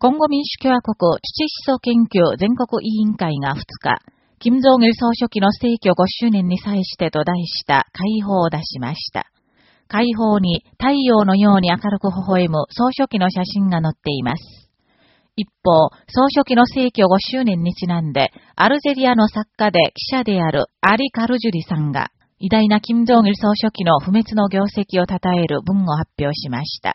今後民主共和国七思想研究全国委員会が2日、金正義総書記の逝去5周年に際してと題した解放を出しました。解放に太陽のように明るく微笑む総書記の写真が載っています。一方、総書記の逝去5周年にちなんで、アルジェリアの作家で記者であるアリ・カルジュリさんが、偉大な金正義総書記の不滅の業績を称える文を発表しました。